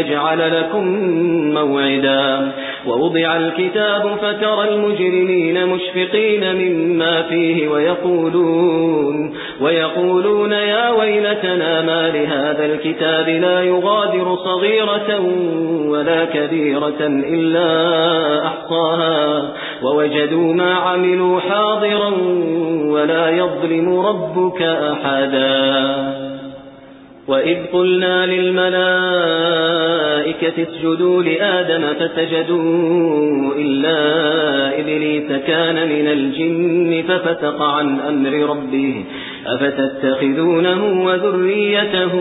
نجعل لكم موعدا. ووضع الكتاب فترى المجرمين مشفقين مما فيه ويقولون ويقولون يا ويلتنا ما لهذا الكتاب لا يغادر صغيرة ولا كبيرة إلا أحصاها. ووجدوا ما عملوا حاضرا ولا يظلم ربك أحدا. وإذ قلنا للملائكة اسجدوا لآدم فسجدوا إلا إبليس كان من الجن ففتق عن أمر ربه. أفتتخذونه وذريته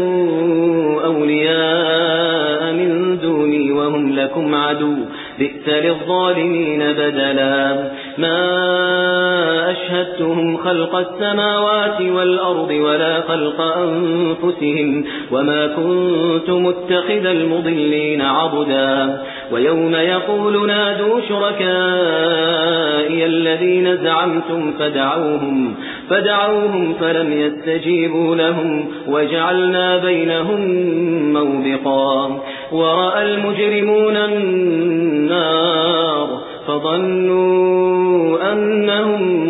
أولياء من دوني وهم لكم عدو. بئس للظالمين بدلا. ما أشهدتهم خلق السماوات والأرض ولا خلق أنفسهم وما كنت متخذ المضلين عبدا. ويوم يقول نادوا شركائي الذين زعمتم فدعوهم فدعوهم فلم يستجيبوا لهم وجعلنا بينهم موبقا. ورأى المجرمون النار فظنوا أنهم